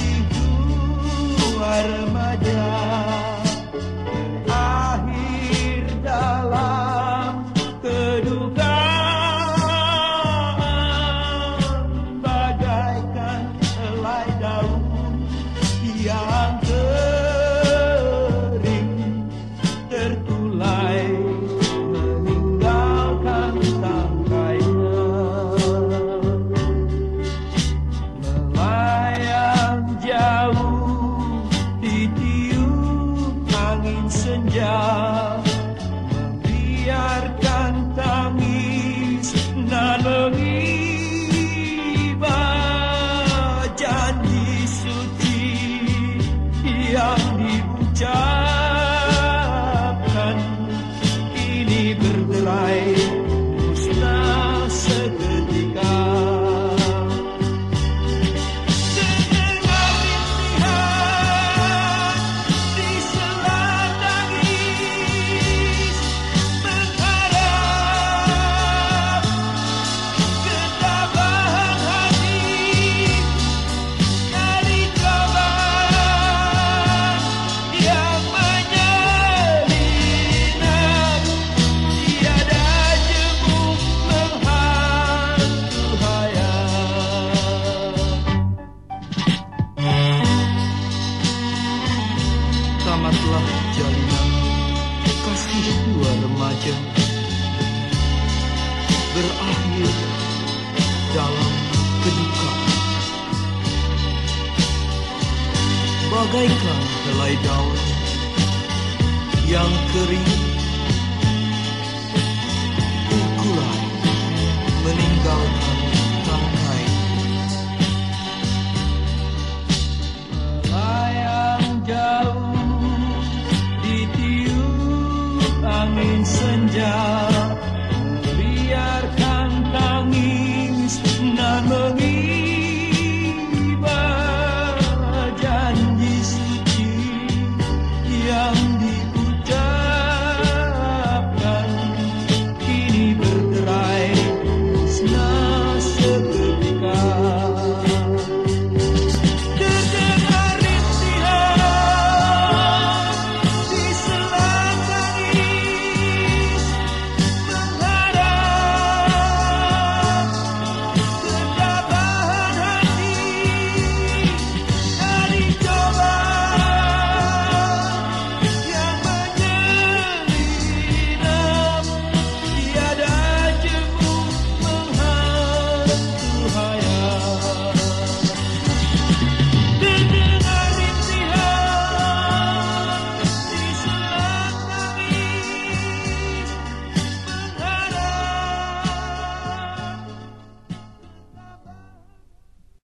Di dua remaja. 家。selamatlah jalinan. Kasih dua remaja. Berakhir dalam kedukaan bagaikan helai daun yang kering. 生日。